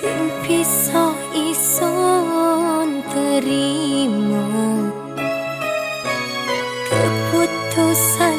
sing bisa isun terima keputusan